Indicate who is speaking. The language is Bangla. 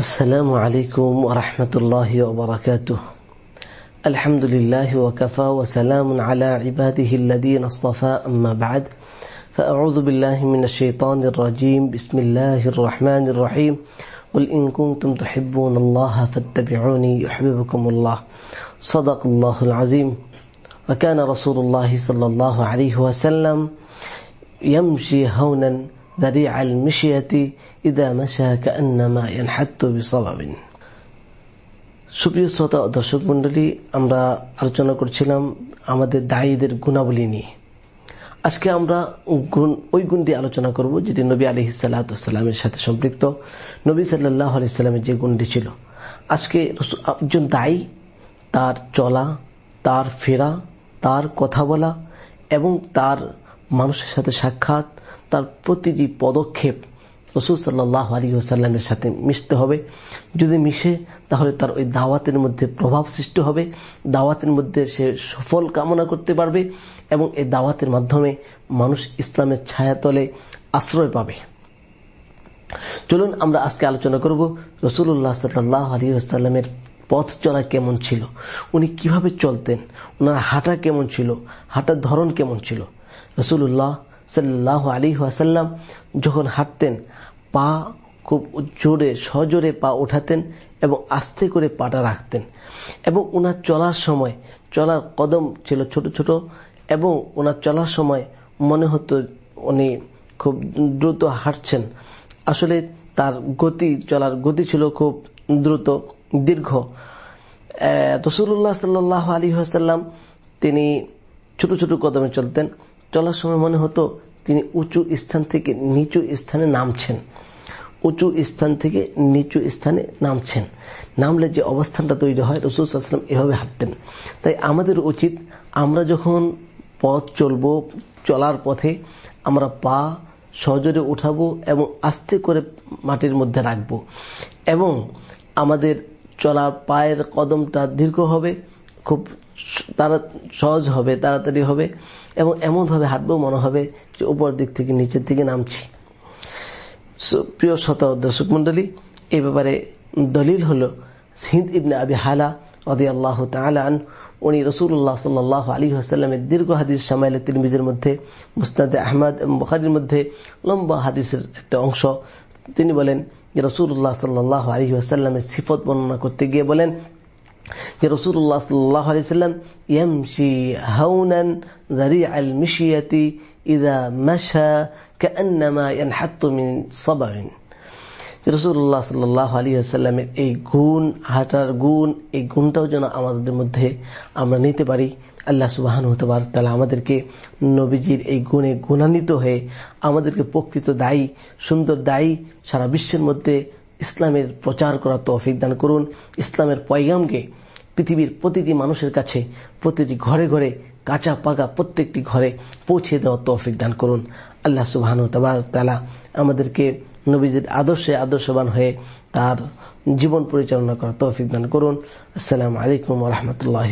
Speaker 1: السلام عليكم ورحمة الله وبركاته. الحمد لله وكفى وسلام على عباده الذين اصطفى. أما بعد فأعوذ بالله من الشيطان الرجيم. بسم الله الرحمن الرحيم. قل إن كنتم تحبون الله فاتبعوني يحببكم الله. صدق الله العظيم. وكان رسول الله صلى الله عليه وسلم يمشي هونا ذريع المشية إذا مشى كأنما ينحت بصبب সুপ্রিয় শ্রোতা ও দর্শক মন্ডলী আমরা আলোচনা করছিলাম আমাদের দায়ীদের গুণাবলী নিয়ে আজকে আমরা ওই গুণটি আলোচনা করব যেটি নবী আলি সাল্লামের সাথে সম্পৃক্ত নবী সাল্লাহ আলাইস্লামের যে গুণটি ছিল আজকে একজন দায়ী তার চলা তার ফেরা তার কথা বলা এবং তার মানুষের সাথে সাক্ষাৎ তার প্রতিটি পদক্ষেপ রসুল সাল্লাহ আলী সাল্লামের সাথে মিশতে হবে। যদি মিশে, তাহলে তার ওই দাওয়াতের মধ্যে প্রভাব সৃষ্টি হবে, দাওয়াতের মধ্যে সে সফল কামনা করতে পারবে এবং এই দাওয়াতের মাধ্যমে মানুষ ইসলামের ছায়াতলে আশ্রয় পাবে। চলুন আমরা আজকে আলোচনা করব রসুল্লাহ সাল্লাহ আলী আসাল্লামের পথ চলা কেমন ছিল, উনি কীভাবে চলতেন, ওনার হাঁটা কেমন ছিল, হাঁটার ধরন কেমন ছিল। রসুল্লাহ সাল্লাহ আলী আসাল্লাম যখন হাঁটতেন, পা খুব জোরে, সজোরে পা ওঠাতেন এবং আস্তে করে পাটা রাখতেন। এবং ওনার চলার সময়, চলার কদম ছিল ছোট ছোট এবং ওনার চলার সময় মনে হতো উনি খুব দ্রুত হাঁটছেন। আসলে তার গতি, চলার গতি ছিল খুব দ্রুত, দীর্ঘ। রসুল্লাহ সাল্লাহ আলী আসাল্লাম তিনি ছোট ছোট কদমে চলতেন। চলার সময় মনে হতো তিনি উঁচু স্থান থেকে নিচু স্থানে নামছেন। উঁচু স্থান থেকে নিচু স্থানে নামছেন। নামলে যে অবস্থানটা তৈরি হয়, রসুল সাল্লাম এভাবে হাঁটতেন। তাই আমাদের উচিত আমরা যখন পথ চলব, চলার পথে আমরা পা সহজরে উঠাবো এবং আস্তে করে মাটির মধ্যে রাখব এবং আমাদের চলার পায়ের কদমটা দীর্ঘ হবে, খুব তারা সহজ হবে, তাড়াতাড়ি হবে এবং এমনভাবে হাঁটবো মনে হবে যে উপর দিক থেকে নিচের দিকে নামছি। প্রিয় শত দর্শক মন্ডলী এই ব্যাপারে দলিল হল হিন্দ ইবনে আবি হালা অদি আল্লাহ তালান উনি রসুল্লাহ সাল্লাহ আলী আসাল্লামের দীর্ঘ হাদিস সামাইল তিরমিজের মধ্যে মুস্তাদ আহমদ এবং বখারির মধ্যে লম্বা হাদিসের একটা অংশ। তিনি বলেন যে রসুল্লাহ সাল্লাহ আলী আসাল্লামের সিফত বর্ণনা করতে গিয়ে বলেন যে রসুল্লাহ সাল্লাহ আলি সাল্লাম, ইয়ামশি হাউনান জারি আল মিশিয়াতি ইদা মাসা কান্নামা ইয়ানহাত্তুমিন সবাইন রসুল্লাহ সাল্লাহ আলী আসাল্লামের এই গুণ, হাঁটার গুণ, এই গুণটাও যেন আমাদের মধ্যে আমরা নিতে পারি। আল্লাহ সুবাহান হতে পার তাহলে আমাদেরকে নবীজির এই গুণে গুণান্বিত হয়ে আমাদেরকে প্রকৃত দায়ী, সুন্দর দায়ী, সারা বিশ্বের মধ্যে ইসলামের প্রচার করা তৌফিক দান করুন। ইসলামের পয়গামকে পৃথিবীর প্রতিটি মানুষের কাছে, প্রতিটি ঘরে ঘরে, কাঁচা পাকা প্রত্যেকটি ঘরে পৌঁছে দেওয়ার তৌফিক দান করুন। আল্লাহ সুবাহ তালা আমাদেরকে নবীদের আদর্শে আদর্শবান হয়ে তার জীবন পরিচালনা করার তৌফিক দান করুন। আসসালাম আলাইকুম রহমতুল্লাহ